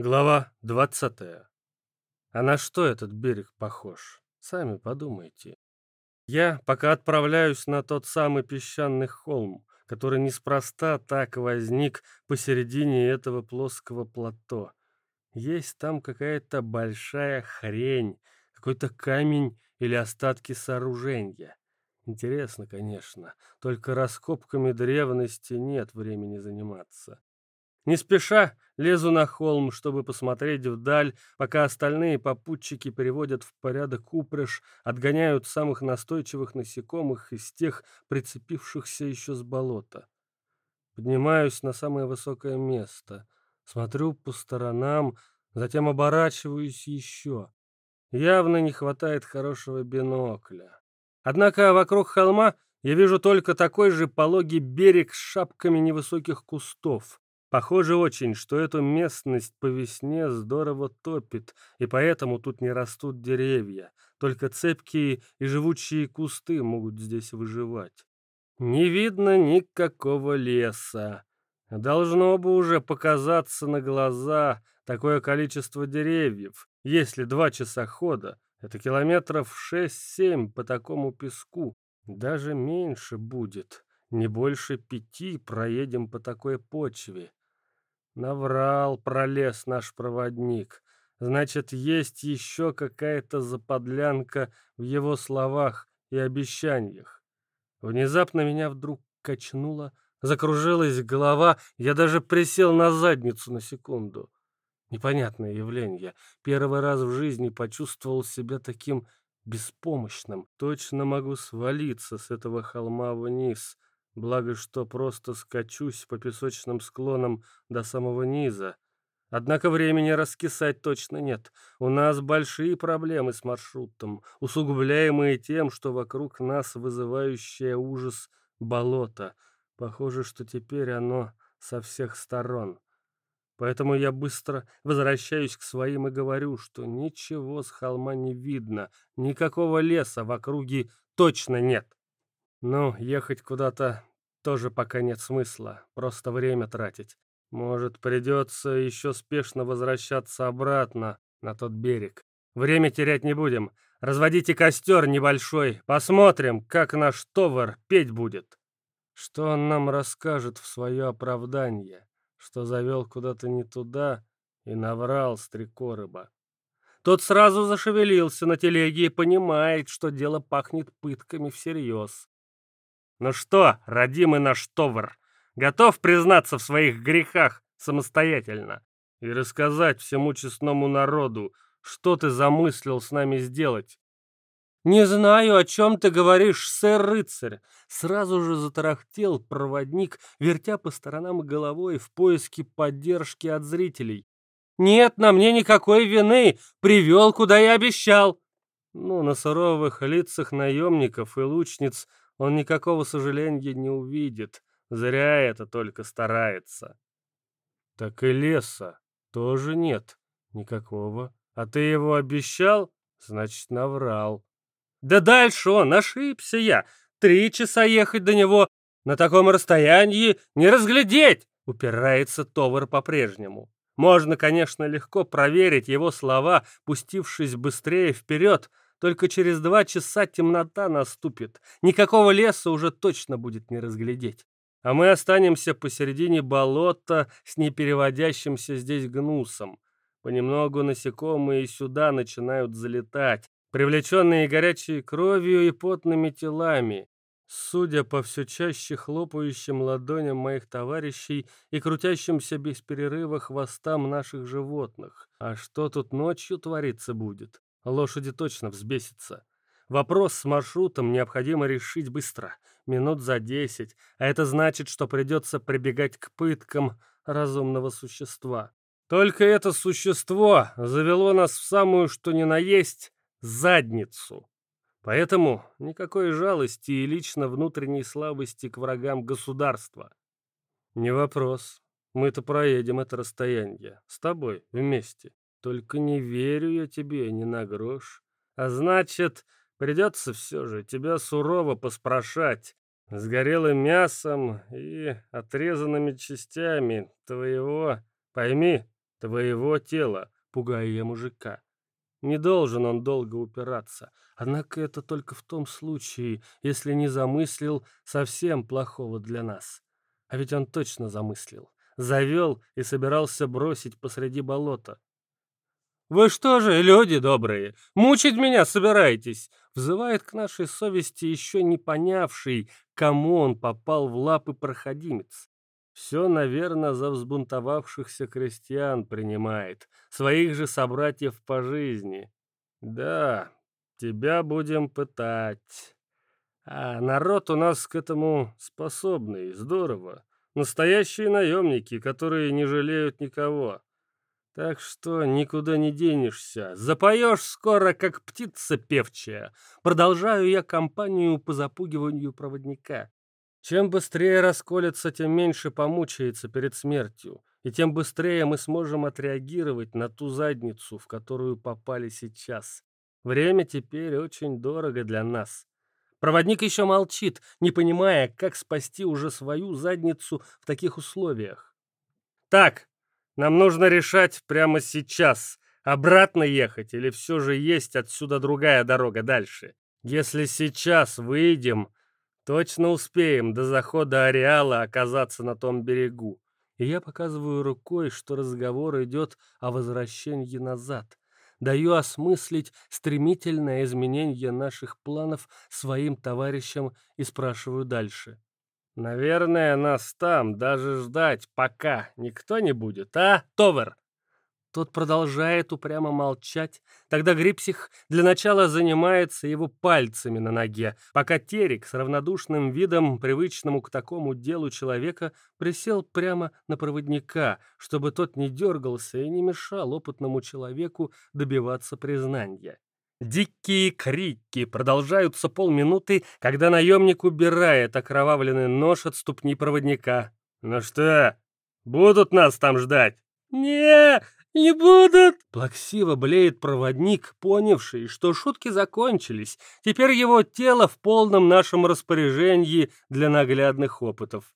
Глава 20. А на что этот берег похож? Сами подумайте. Я пока отправляюсь на тот самый песчаный холм, который неспроста так возник посередине этого плоского плато. Есть там какая-то большая хрень, какой-то камень или остатки сооружения. Интересно, конечно, только раскопками древности нет времени заниматься. Не спеша лезу на холм, чтобы посмотреть вдаль, пока остальные попутчики переводят в порядок упряжь, отгоняют самых настойчивых насекомых из тех, прицепившихся еще с болота. Поднимаюсь на самое высокое место, смотрю по сторонам, затем оборачиваюсь еще. Явно не хватает хорошего бинокля. Однако вокруг холма я вижу только такой же пологий берег с шапками невысоких кустов. Похоже очень, что эту местность по весне здорово топит, и поэтому тут не растут деревья, только цепкие и живучие кусты могут здесь выживать. Не видно никакого леса. Должно бы уже показаться на глаза такое количество деревьев, если два часа хода. Это километров шесть-семь по такому песку. Даже меньше будет. Не больше пяти проедем по такой почве. Наврал пролез наш проводник. Значит, есть еще какая-то заподлянка в его словах и обещаниях. Внезапно меня вдруг качнуло, закружилась голова, я даже присел на задницу на секунду. Непонятное явление. Первый раз в жизни почувствовал себя таким беспомощным. Точно могу свалиться с этого холма вниз. Благо, что просто скачусь по песочным склонам до самого низа. Однако времени раскисать точно нет. У нас большие проблемы с маршрутом, усугубляемые тем, что вокруг нас вызывающее ужас болото. Похоже, что теперь оно со всех сторон. Поэтому я быстро возвращаюсь к своим и говорю, что ничего с холма не видно, никакого леса в округе точно нет. Ну, ехать куда-то тоже пока нет смысла, просто время тратить. Может, придется еще спешно возвращаться обратно на тот берег. Время терять не будем. Разводите костер небольшой, посмотрим, как наш товар петь будет. Что он нам расскажет в свое оправдание, что завел куда-то не туда и наврал стрекорыба. Тот сразу зашевелился на телеге и понимает, что дело пахнет пытками всерьез. «Ну что, родимый наш товар, готов признаться в своих грехах самостоятельно и рассказать всему честному народу, что ты замыслил с нами сделать?» «Не знаю, о чем ты говоришь, сэр-рыцарь!» Сразу же затарахтел проводник, вертя по сторонам головой в поиске поддержки от зрителей. «Нет на мне никакой вины! Привел, куда я обещал!» Ну, на суровых лицах наемников и лучниц он никакого сожаления не увидит. Зря это только старается. Так и леса тоже нет никакого. А ты его обещал? Значит, наврал. Да дальше он, ошибся я. Три часа ехать до него. На таком расстоянии не разглядеть. Упирается Товар по-прежнему. Можно, конечно, легко проверить его слова, пустившись быстрее вперед, только через два часа темнота наступит. Никакого леса уже точно будет не разглядеть. А мы останемся посередине болота с непереводящимся здесь гнусом. Понемногу насекомые сюда начинают залетать, привлеченные горячей кровью и потными телами. Судя по все чаще хлопающим ладоням моих товарищей и крутящимся без перерыва хвостам наших животных. А что тут ночью твориться будет? Лошади точно взбесятся. Вопрос с маршрутом необходимо решить быстро, минут за десять, а это значит, что придется прибегать к пыткам разумного существа. Только это существо завело нас в самую что ни на есть задницу. Поэтому никакой жалости и лично внутренней слабости к врагам государства. Не вопрос. Мы-то проедем это расстояние. С тобой вместе. Только не верю я тебе ни на грош. А значит, придется все же тебя сурово поспрашать. С горелым мясом и отрезанными частями твоего, пойми, твоего тела, пугая я мужика. Не должен он долго упираться, однако это только в том случае, если не замыслил совсем плохого для нас. А ведь он точно замыслил. Завел и собирался бросить посреди болота. «Вы что же, люди добрые, мучить меня собираетесь?» Взывает к нашей совести еще не понявший, кому он попал в лапы проходимец. Все, наверное, за взбунтовавшихся крестьян принимает, своих же собратьев по жизни. Да, тебя будем пытать. А народ у нас к этому способный, здорово. Настоящие наемники, которые не жалеют никого. Так что никуда не денешься. Запоешь скоро, как птица певчая. Продолжаю я кампанию по запугиванию проводника. Чем быстрее расколется, тем меньше помучается перед смертью. И тем быстрее мы сможем отреагировать на ту задницу, в которую попали сейчас. Время теперь очень дорого для нас. Проводник еще молчит, не понимая, как спасти уже свою задницу в таких условиях. «Так, нам нужно решать прямо сейчас, обратно ехать или все же есть отсюда другая дорога дальше. Если сейчас выйдем, точно успеем до захода ареала оказаться на том берегу. И я показываю рукой, что разговор идет о возвращении назад. Даю осмыслить стремительное изменение наших планов своим товарищам и спрашиваю дальше. Наверное, нас там даже ждать пока никто не будет, а, Товер? Тот продолжает упрямо молчать. Тогда Грипсих для начала занимается его пальцами на ноге, пока Терек с равнодушным видом, привычному к такому делу человека, присел прямо на проводника, чтобы тот не дергался и не мешал опытному человеку добиваться признания. Дикие крики продолжаются полминуты, когда наемник убирает окровавленный нож от ступни проводника. «Ну что, будут нас там ждать?» «Не, не будут!» Плаксиво блеет проводник, понявший, что шутки закончились. Теперь его тело в полном нашем распоряжении для наглядных опытов.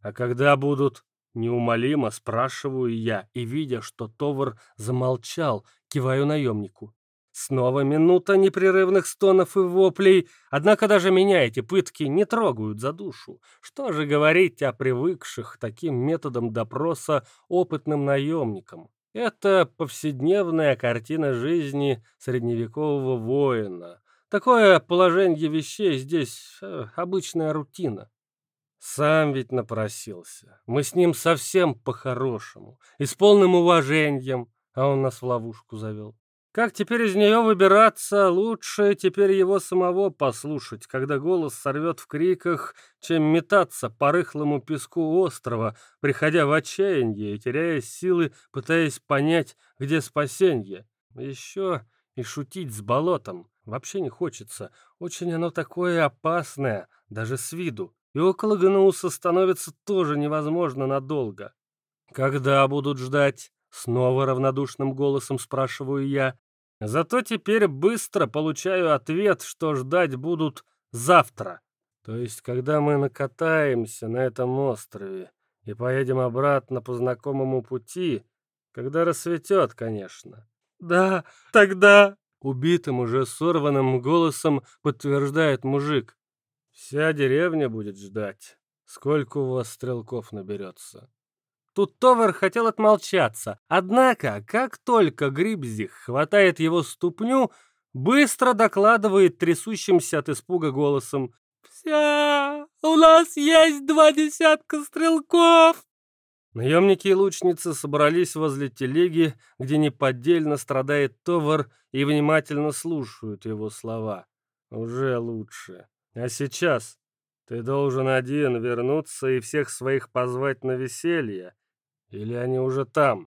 «А когда будут?» Неумолимо спрашиваю я, и, видя, что Товар замолчал, киваю наемнику. Снова минута непрерывных стонов и воплей, однако даже меня эти пытки не трогают за душу. Что же говорить о привыкших таким методом допроса опытным наемникам? Это повседневная картина жизни средневекового воина. Такое положение вещей здесь э, обычная рутина. Сам ведь напросился. Мы с ним совсем по-хорошему и с полным уважением, а он нас в ловушку завел. Как теперь из нее выбираться, лучше теперь его самого послушать, когда голос сорвет в криках, чем метаться по рыхлому песку острова, приходя в отчаяние и теряя силы, пытаясь понять, где спасенье. Еще и шутить с болотом вообще не хочется. Очень оно такое опасное, даже с виду. И около Гнуса становится тоже невозможно надолго. Когда будут ждать? Снова равнодушным голосом спрашиваю я. Зато теперь быстро получаю ответ, что ждать будут завтра. То есть, когда мы накатаемся на этом острове и поедем обратно по знакомому пути, когда рассветет, конечно. Да, тогда... Убитым уже сорванным голосом подтверждает мужик. Вся деревня будет ждать. Сколько у вас стрелков наберется? Тут Товар хотел отмолчаться, однако, как только Грибзих хватает его ступню, быстро докладывает трясущимся от испуга голосом. «Вся! У нас есть два десятка стрелков!» Наемники и лучницы собрались возле телеги, где неподдельно страдает Товар, и внимательно слушают его слова. «Уже лучше. А сейчас ты должен один вернуться и всех своих позвать на веселье, или они уже там?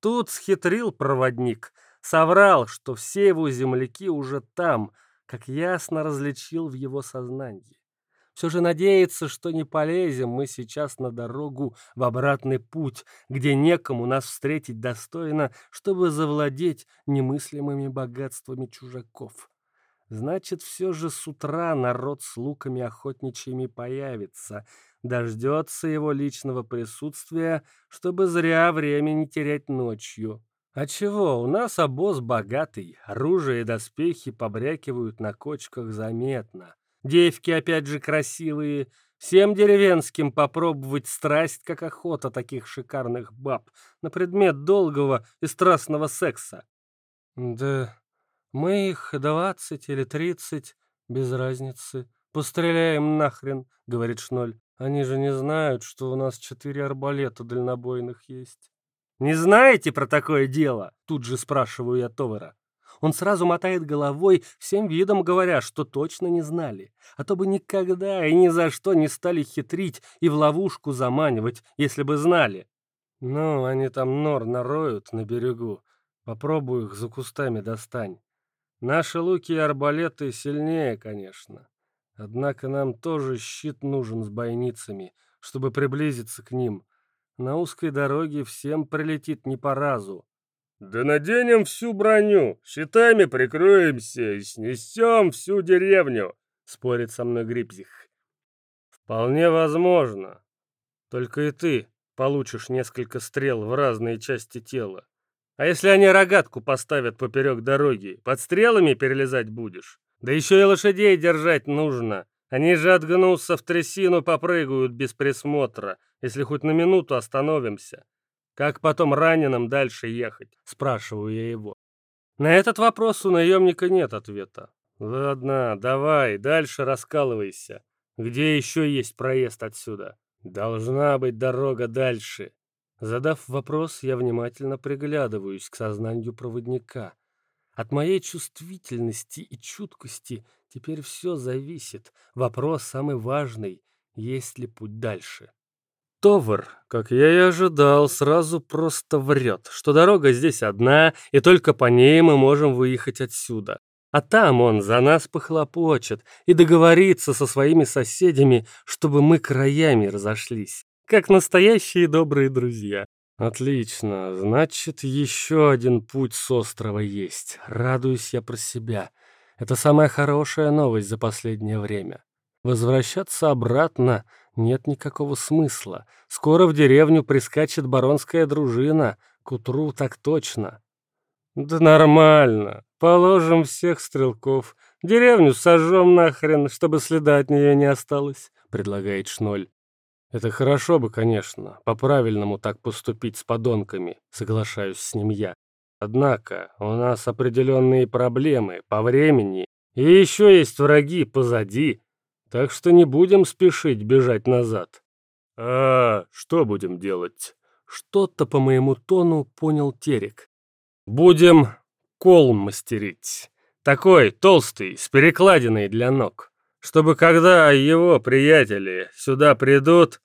Тут схитрил проводник, соврал, что все его земляки уже там, как ясно различил в его сознании. Все же надеется, что не полезем мы сейчас на дорогу в обратный путь, где некому нас встретить достойно, чтобы завладеть немыслимыми богатствами чужаков. Значит, все же с утра народ с луками охотничьими появится, дождется его личного присутствия, чтобы зря время не терять ночью. А чего, у нас обоз богатый, оружие и доспехи побрякивают на кочках заметно. Девки опять же красивые, всем деревенским попробовать страсть, как охота таких шикарных баб на предмет долгого и страстного секса. Да мы их двадцать или тридцать, без разницы. Постреляем нахрен, говорит Шноль. Они же не знают, что у нас четыре арбалета дальнобойных есть. «Не знаете про такое дело?» Тут же спрашиваю я Товара. Он сразу мотает головой, всем видом говоря, что точно не знали. А то бы никогда и ни за что не стали хитрить и в ловушку заманивать, если бы знали. Ну, они там нор нароют на берегу. Попробую их за кустами достань. Наши луки и арбалеты сильнее, конечно. Однако нам тоже щит нужен с бойницами, чтобы приблизиться к ним. На узкой дороге всем прилетит не по разу. Да наденем всю броню, щитами прикроемся и снесем всю деревню, спорит со мной Грипзих. Вполне возможно. Только и ты получишь несколько стрел в разные части тела. А если они рогатку поставят поперек дороги, под стрелами перелезать будешь? Да еще и лошадей держать нужно. Они же от гнуса в трясину попрыгают без присмотра, если хоть на минуту остановимся. Как потом раненым дальше ехать? Спрашиваю я его. На этот вопрос у наемника нет ответа. Ладно, давай, дальше раскалывайся. Где еще есть проезд отсюда? Должна быть дорога дальше. Задав вопрос, я внимательно приглядываюсь к сознанию проводника. От моей чувствительности и чуткости теперь все зависит. Вопрос самый важный — есть ли путь дальше? Товар, как я и ожидал, сразу просто врет, что дорога здесь одна, и только по ней мы можем выехать отсюда. А там он за нас похлопочет и договорится со своими соседями, чтобы мы краями разошлись, как настоящие добрые друзья. Отлично, значит, еще один путь с острова есть. Радуюсь я про себя. Это самая хорошая новость за последнее время. Возвращаться обратно нет никакого смысла. Скоро в деревню прискачет баронская дружина. К утру так точно. Да нормально. Положим всех стрелков. Деревню сожжем нахрен, чтобы следа от нее не осталось, предлагает Шноль. Это хорошо бы, конечно, по-правильному так поступить с подонками, соглашаюсь с ним я. Однако у нас определенные проблемы по времени, и еще есть враги позади, так что не будем спешить бежать назад. А что будем делать? Что-то по моему тону понял Терек. Будем кол мастерить. Такой толстый, с перекладиной для ног чтобы когда его приятели сюда придут,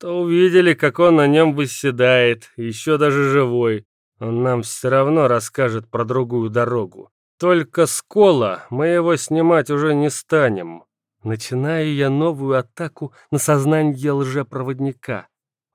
то увидели, как он на нем выседает, еще даже живой. Он нам все равно расскажет про другую дорогу. Только с кола мы его снимать уже не станем. Начинаю я новую атаку на сознание лжепроводника.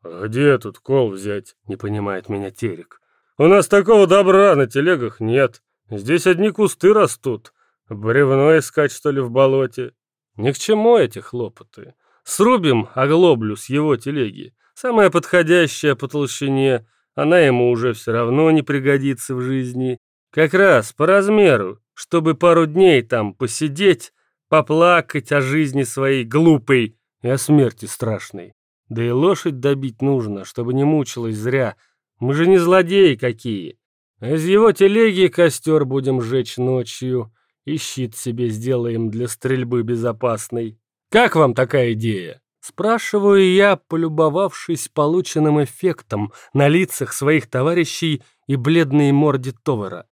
«А где тут кол взять?» — не понимает меня Терек. «У нас такого добра на телегах нет. Здесь одни кусты растут. Бревно искать, что ли, в болоте?» Ни к чему эти хлопоты. Срубим оглоблю с его телеги. Самая подходящая по толщине, она ему уже все равно не пригодится в жизни. Как раз по размеру, чтобы пару дней там посидеть, поплакать о жизни своей глупой и о смерти страшной. Да и лошадь добить нужно, чтобы не мучилась зря. Мы же не злодеи какие. из его телеги костер будем жечь ночью и щит себе сделаем для стрельбы безопасной. Как вам такая идея? Спрашиваю я, полюбовавшись полученным эффектом на лицах своих товарищей и бледной морде Товара.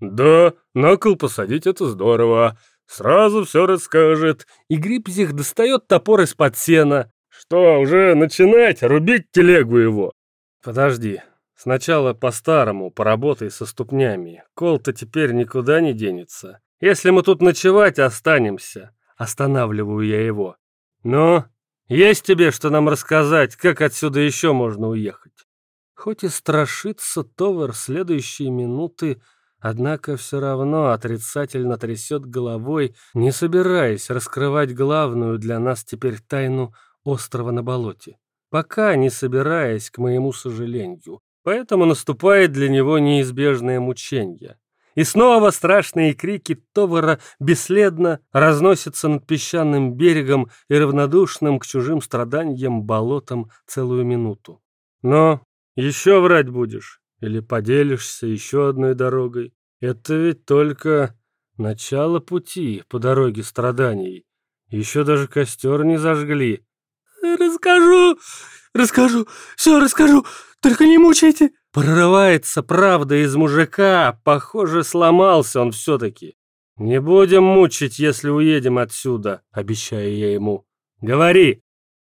«Да, на кол посадить это здорово. Сразу все расскажет». И Грипзих достает топор из-под сена. «Что, уже начинать? Рубить телегу его?» «Подожди. Сначала по-старому поработай со ступнями. Кол-то теперь никуда не денется. Если мы тут ночевать останемся, останавливаю я его. Но есть тебе, что нам рассказать, как отсюда еще можно уехать? Хоть и страшится Товар следующие минуты, однако все равно отрицательно трясет головой, не собираясь раскрывать главную для нас теперь тайну острова на болоте. Пока не собираясь, к моему сожалению. Поэтому наступает для него неизбежное мучение. И снова страшные крики Товара бесследно разносятся над песчаным берегом и равнодушным к чужим страданиям болотом целую минуту. Но еще врать будешь? Или поделишься еще одной дорогой? Это ведь только начало пути по дороге страданий. Еще даже костер не зажгли. «Расскажу, расскажу, все расскажу, только не мучайте!» Прорывается правда из мужика, похоже, сломался он все-таки. «Не будем мучить, если уедем отсюда», — обещаю я ему. «Говори!»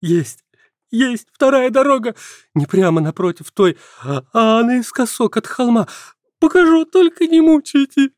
«Есть, есть вторая дорога, не прямо напротив той, а наискосок от холма. Покажу, только не мучайте!»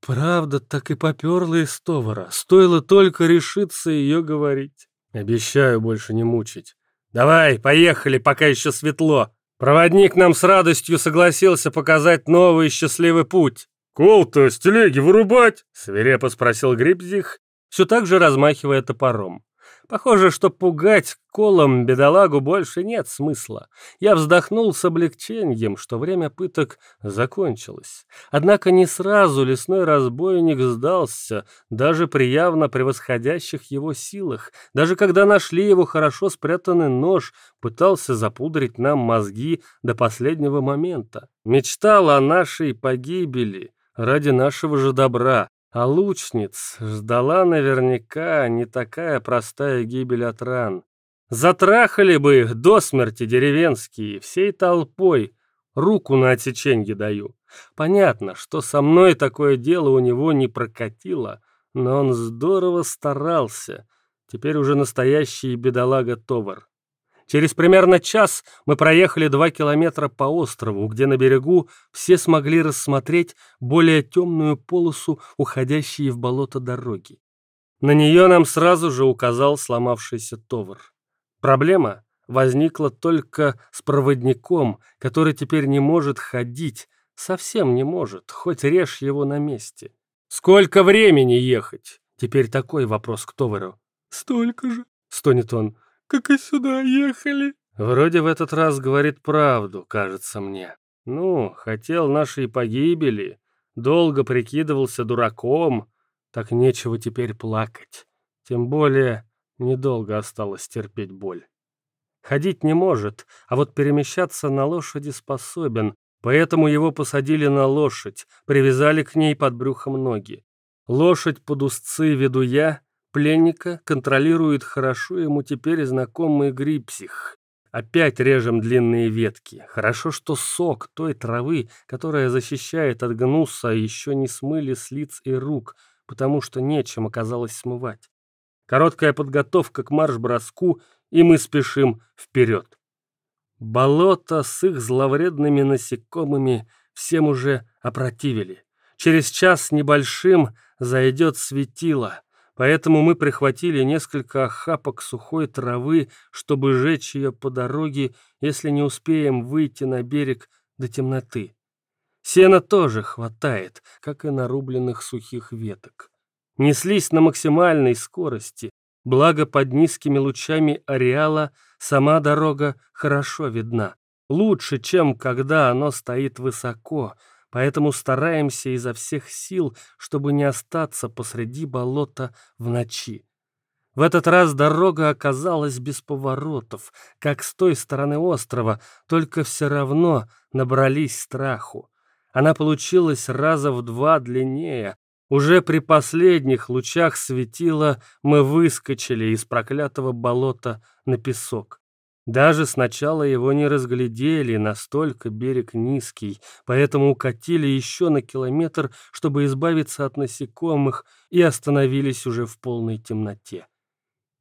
Правда так и поперла из товара, стоило только решиться ее говорить. Обещаю больше не мучить. Давай, поехали, пока еще светло. Проводник нам с радостью согласился показать новый счастливый путь. «Кол-то с телеги вырубать?» — свирепо спросил Грибзих, все так же размахивая топором. Похоже, что пугать колом бедолагу больше нет смысла. Я вздохнул с облегчением, что время пыток закончилось. Однако не сразу лесной разбойник сдался, даже при явно превосходящих его силах. Даже когда нашли его хорошо спрятанный нож, пытался запудрить нам мозги до последнего момента. Мечтал о нашей погибели ради нашего же добра. А лучниц ждала наверняка не такая простая гибель от ран. Затрахали бы их до смерти деревенские, всей толпой. Руку на отсеченье даю. Понятно, что со мной такое дело у него не прокатило, но он здорово старался. Теперь уже настоящий бедолага-товар. Через примерно час мы проехали два километра по острову, где на берегу все смогли рассмотреть более темную полосу, уходящей в болото дороги. На нее нам сразу же указал сломавшийся товар. Проблема возникла только с проводником, который теперь не может ходить, совсем не может, хоть режь его на месте. «Сколько времени ехать?» Теперь такой вопрос к товару. «Столько же», — стонет он как и сюда ехали». Вроде в этот раз говорит правду, кажется мне. Ну, хотел нашей погибели, долго прикидывался дураком, так нечего теперь плакать. Тем более, недолго осталось терпеть боль. Ходить не может, а вот перемещаться на лошади способен, поэтому его посадили на лошадь, привязали к ней под брюхом ноги. Лошадь под узцы веду я, Пленника контролирует хорошо ему теперь знакомый грипсих. Опять режем длинные ветки. Хорошо, что сок той травы, которая защищает от гнуса, еще не смыли с лиц и рук, потому что нечем оказалось смывать. Короткая подготовка к марш-броску, и мы спешим вперед. Болото с их зловредными насекомыми всем уже опротивили. Через час небольшим зайдет светило — Поэтому мы прихватили несколько охапок сухой травы, чтобы жечь ее по дороге, если не успеем выйти на берег до темноты. Сена тоже хватает, как и нарубленных сухих веток. Неслись на максимальной скорости, благо под низкими лучами ареала сама дорога хорошо видна. Лучше, чем когда оно стоит высоко, поэтому стараемся изо всех сил, чтобы не остаться посреди болота в ночи. В этот раз дорога оказалась без поворотов, как с той стороны острова, только все равно набрались страху. Она получилась раза в два длиннее. Уже при последних лучах светила мы выскочили из проклятого болота на песок. Даже сначала его не разглядели, настолько берег низкий, поэтому укатили еще на километр, чтобы избавиться от насекомых, и остановились уже в полной темноте.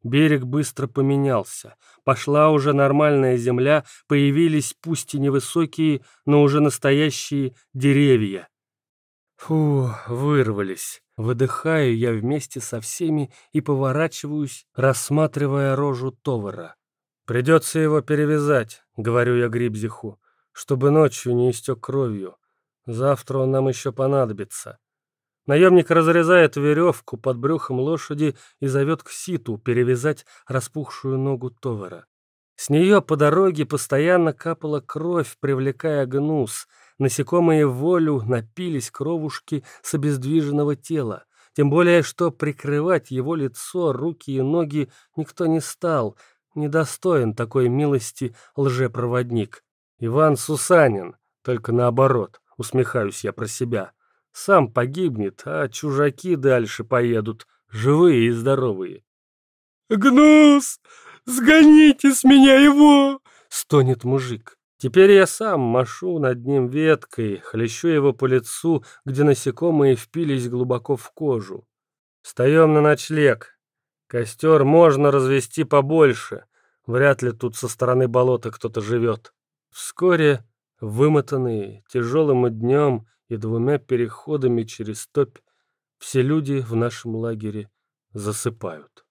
Берег быстро поменялся. Пошла уже нормальная земля, появились пусть и невысокие, но уже настоящие деревья. Фу, вырвались. Выдыхаю я вместе со всеми и поворачиваюсь, рассматривая рожу Товара. «Придется его перевязать», — говорю я Грибзиху, «чтобы ночью не истек кровью. Завтра он нам еще понадобится». Наемник разрезает веревку под брюхом лошади и зовет к ситу перевязать распухшую ногу Товара. С нее по дороге постоянно капала кровь, привлекая гнус. Насекомые волю напились кровушки с обездвиженного тела. Тем более, что прикрывать его лицо, руки и ноги никто не стал. Недостоин такой милости лжепроводник. Иван Сусанин, только наоборот, усмехаюсь я про себя. Сам погибнет, а чужаки дальше поедут, живые и здоровые. «Гнус, сгоните с меня его!» — стонет мужик. Теперь я сам машу над ним веткой, хлещу его по лицу, где насекомые впились глубоко в кожу. Встаем на ночлег. Костер можно развести побольше. Вряд ли тут со стороны болота кто-то живет. Вскоре, вымотанные тяжелым днем и двумя переходами через топь, все люди в нашем лагере засыпают.